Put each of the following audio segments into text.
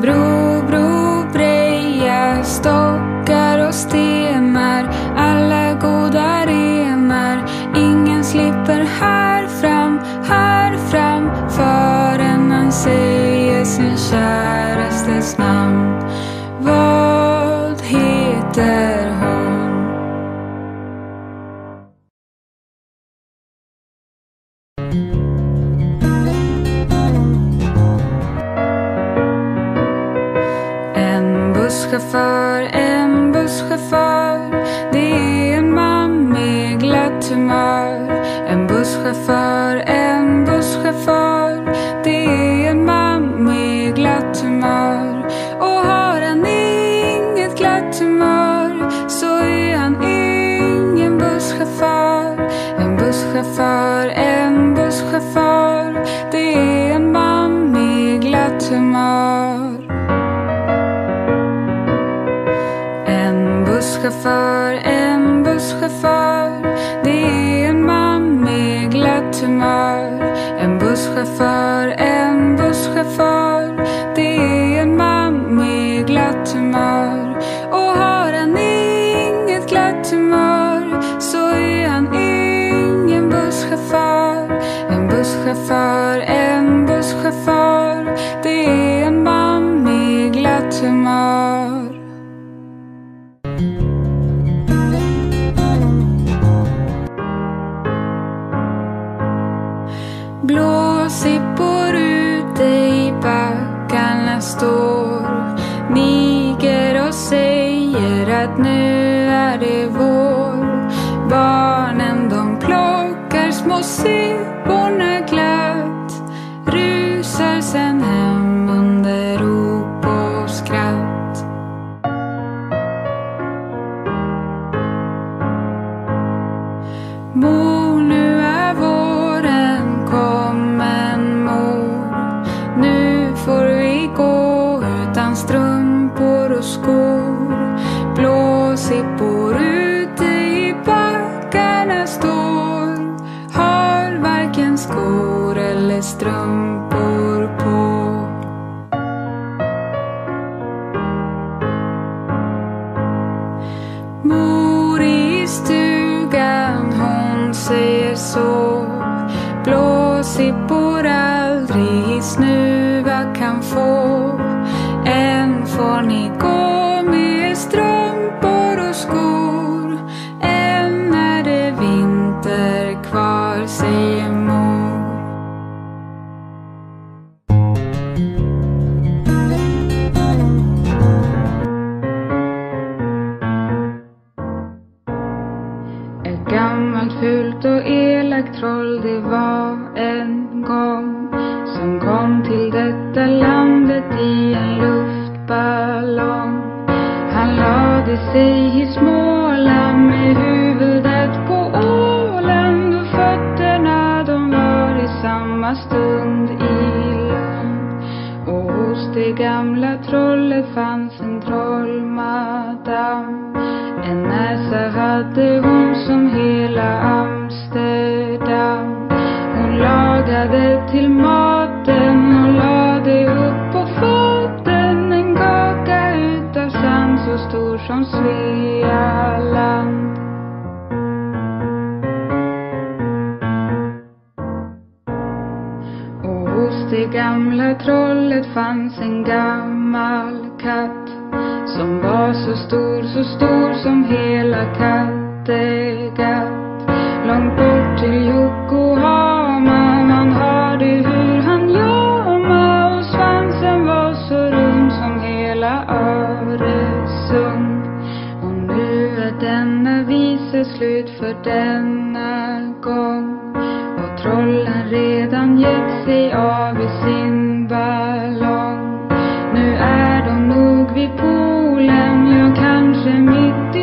Bru, bru. control world. se mi ti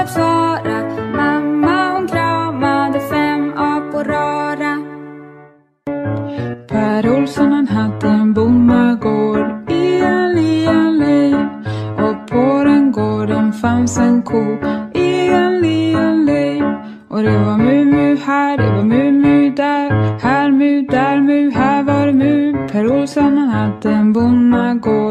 slapp svara. Mamma hon kramade fem apor rara. Per Olsson han hade en bonnagård i en Ali och på den gården fanns en ko i en Ali och det var mu mu här, det var mu mu där här mu, där mu, här var det mu Per Olsson han hade en bonnagård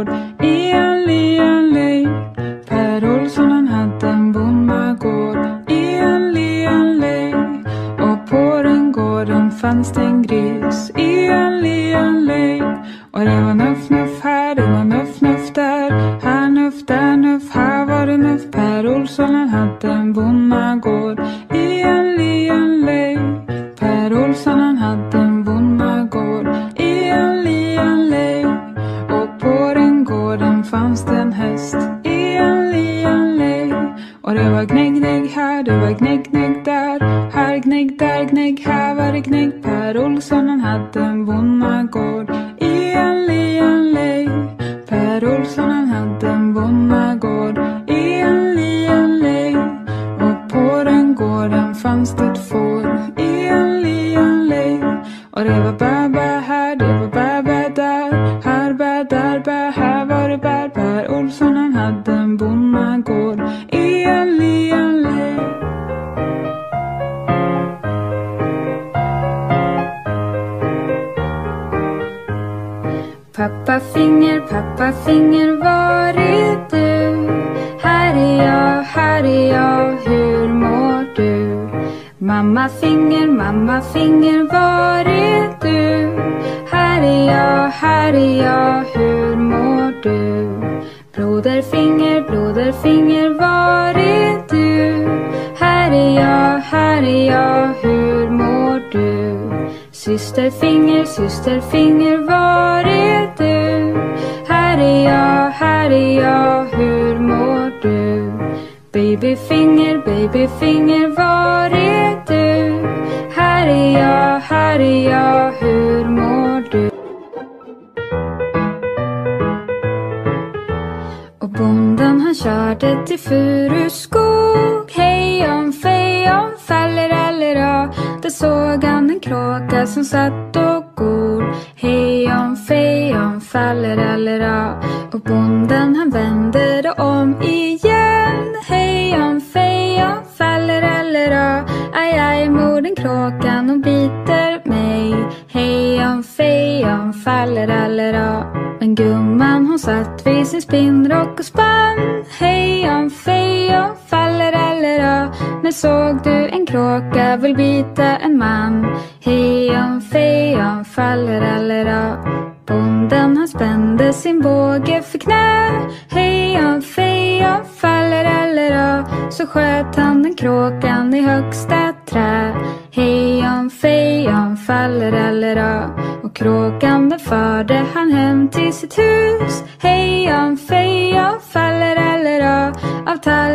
Broderfinger, broderfinger, var är du? Här är jag, här är jag, hur mår du? Systerfinger, systerfinger, var är du? Här är jag, här är jag, hur mår du? Babyfinger, babyfinger, var är du? Här är jag, här är jag, hur mår du? Han till Furuskog. Hej om fej om fallerallera Där såg han en kråka som satt och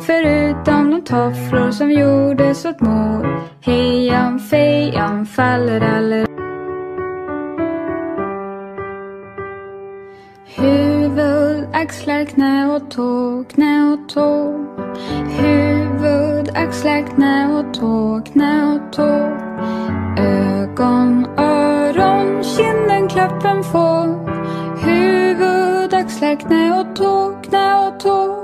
Förutom de tofflor som gjordes åt mor. Hejan fejan fallerallera. Huvud, axlar, knä och tå, knä och tå. Huvud, axlar, knä och tå, knä och tå. Ögon, öron, kinden, klappen får. Huvud, axlar, knä och tå, knä och tå.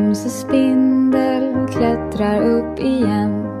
Ömse spindel klättrar upp igen.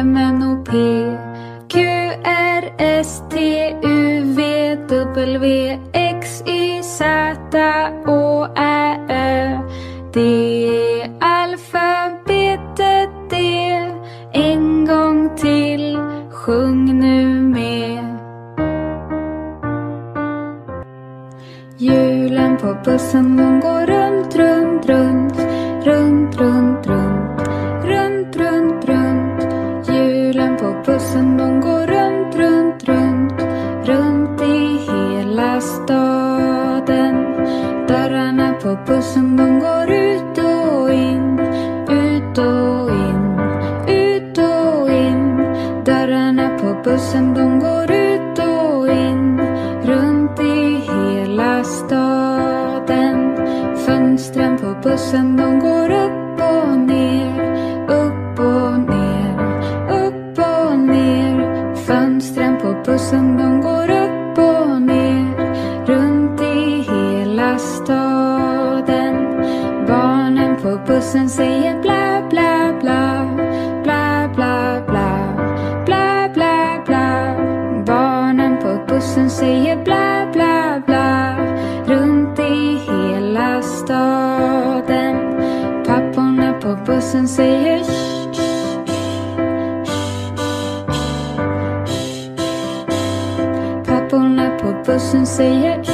M, N, O, P. Q, R, S, T, U, V, W X, Y, Z, Å, Ä, Ö. Det är alfabetet det En gång till, sjung nu med. Julen på bussen, hon går runt, runt, runt. Bussen de går ut och in, ut och in, ut och in. Dörrarna på bussen de går säger shh, shh, shh, Papporna på bussen säger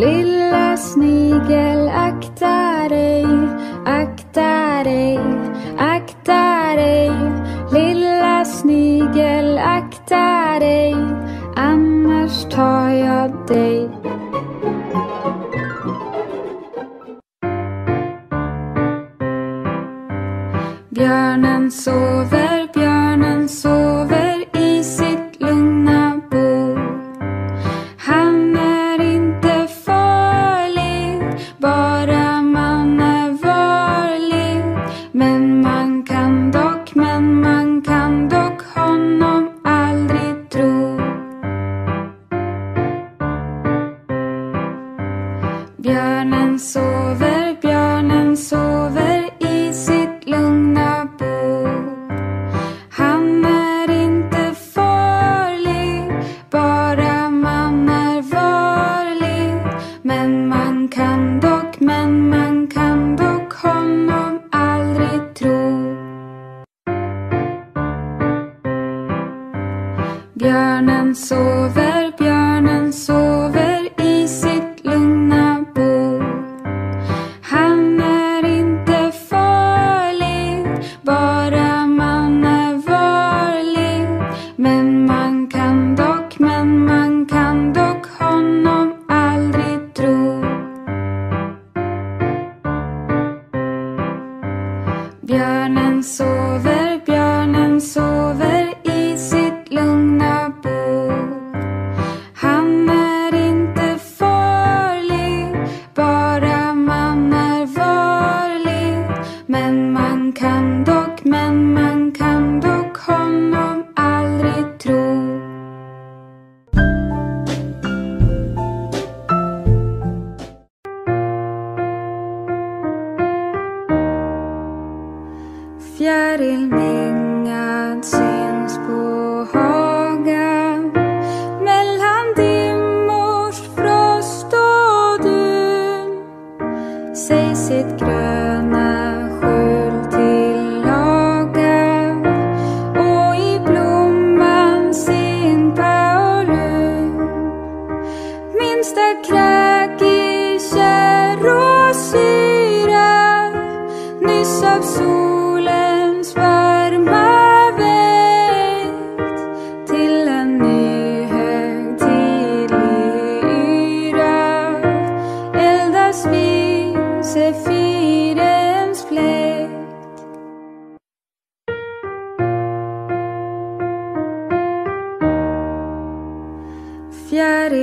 Lilla snigel, akta dig.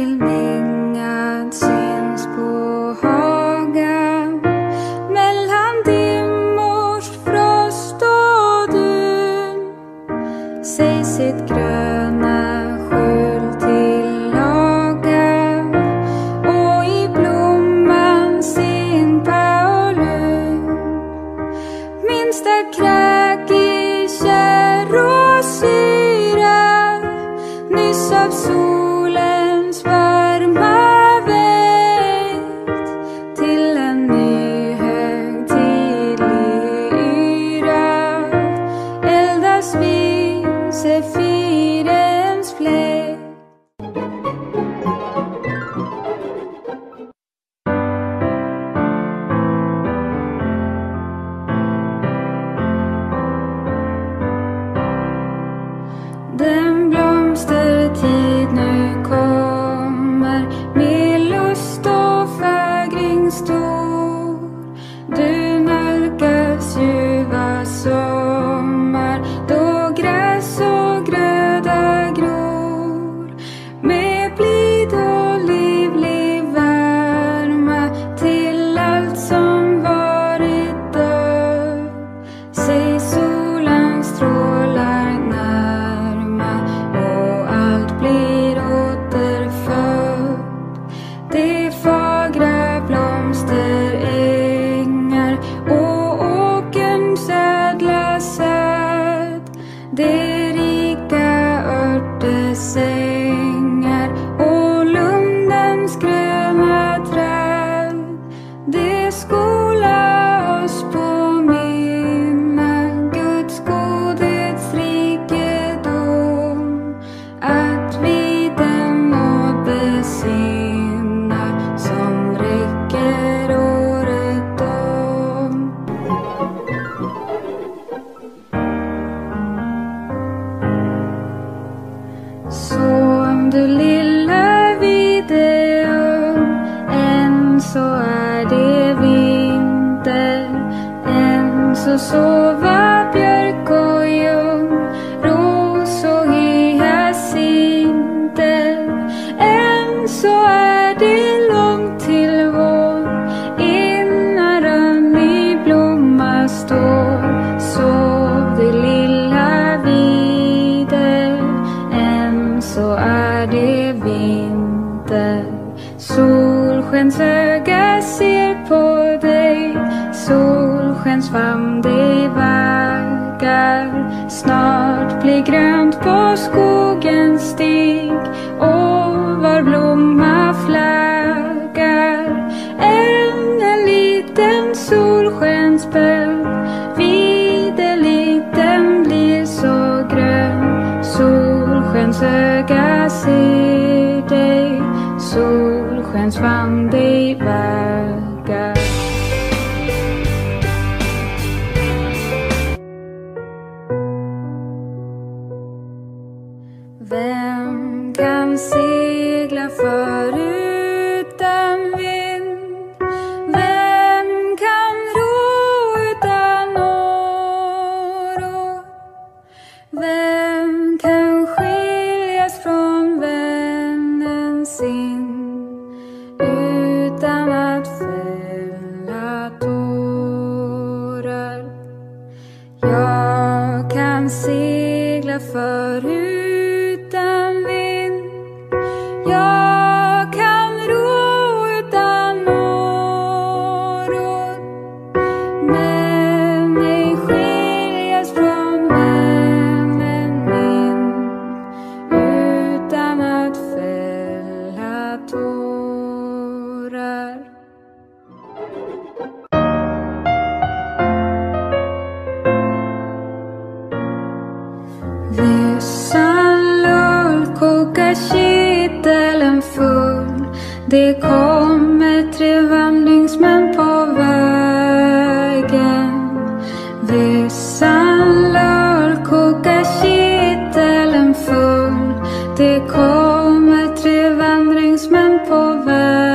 明暗 my flag. Det kommer tre vandringsmän på vägen. Vissan lör kokar kittelen full. Det kommer tre vandringsmän på vägen.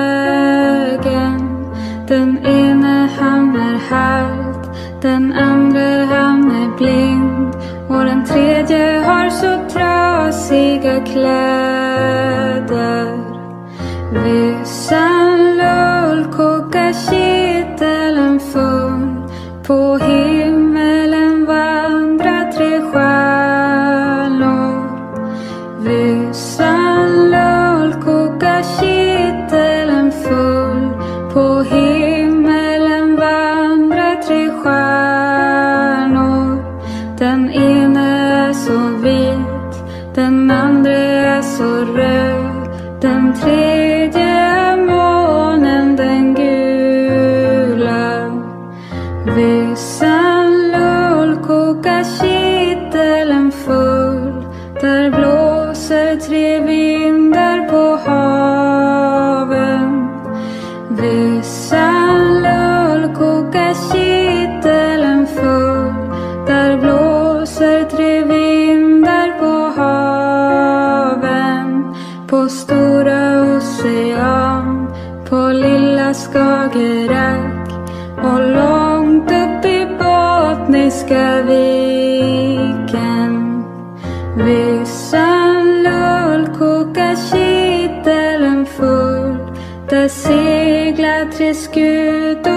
Den ene han är halt, den andra han är blind. Och den tredje har så trasiga kläder på lilla Skagerrak och långt upp i Bottniska viken. Vissan lull kokar kittelen full. Där seglar tre skutor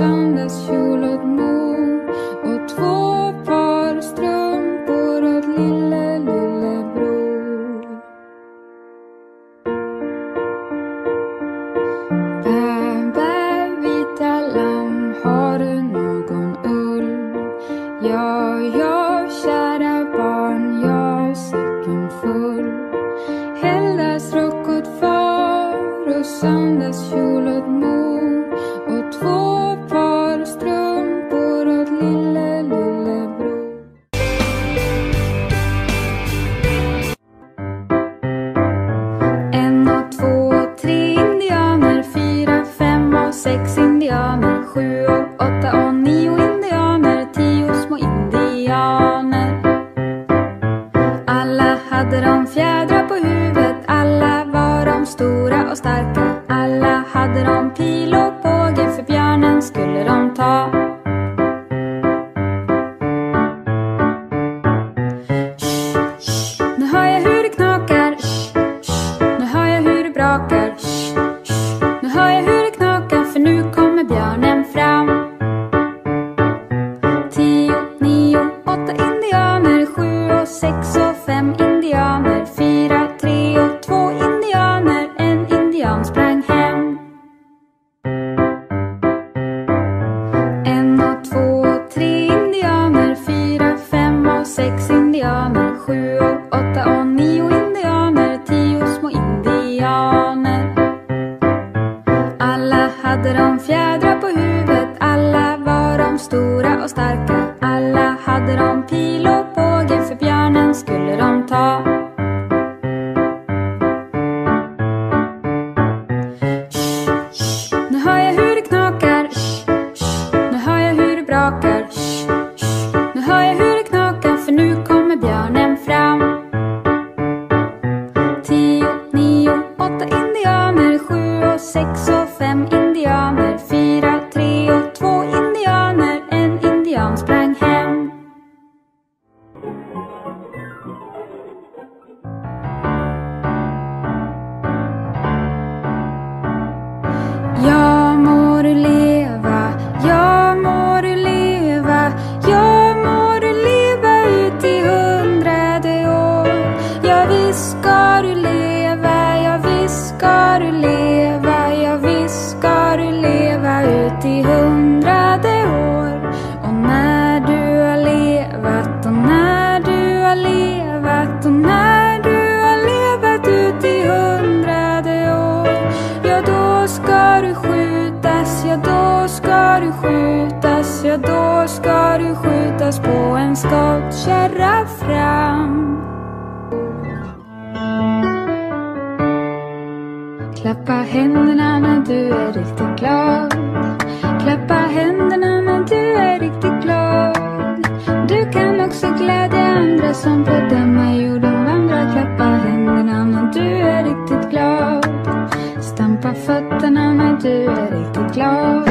sound as you load ska du skjutas på en skottkärra fram. Klappa händerna när du är riktigt glad. Klappa händerna när du är riktigt glad. Du kan också glädja andra som på denna jorden vandrar. Klappa händerna när du är riktigt glad. Stampa fötterna när du är riktigt glad.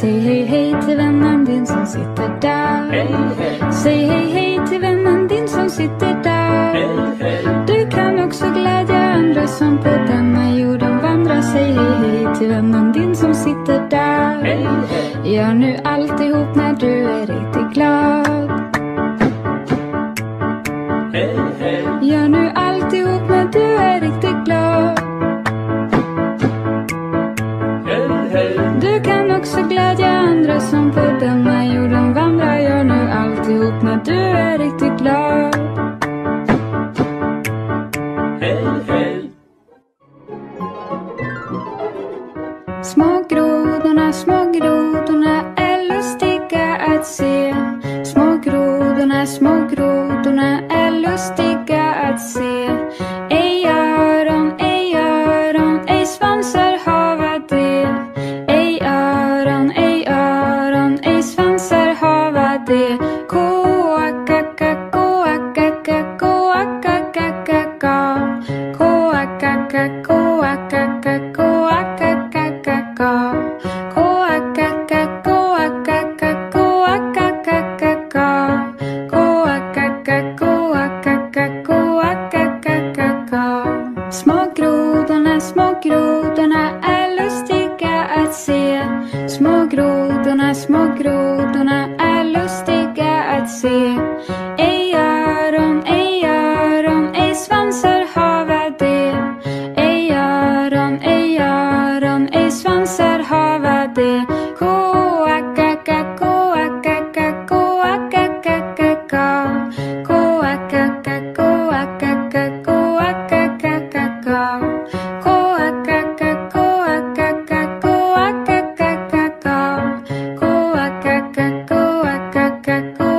Säg hej hej till vännen din som sitter där. Hej, hej, Säg hej hej till vännen din som sitter där. hej, hej. Du kan också glädja andra som på denna jorden vandrar. Säg hej hej till vännen din som sitter där. Hej, hej. Gör nu alltihop när du är riktigt glad. När du är riktigt glad. Hej, hej. Små grodorna, små grodorna är lustiga att se. Små grodorna, små grodorna är lustiga att se.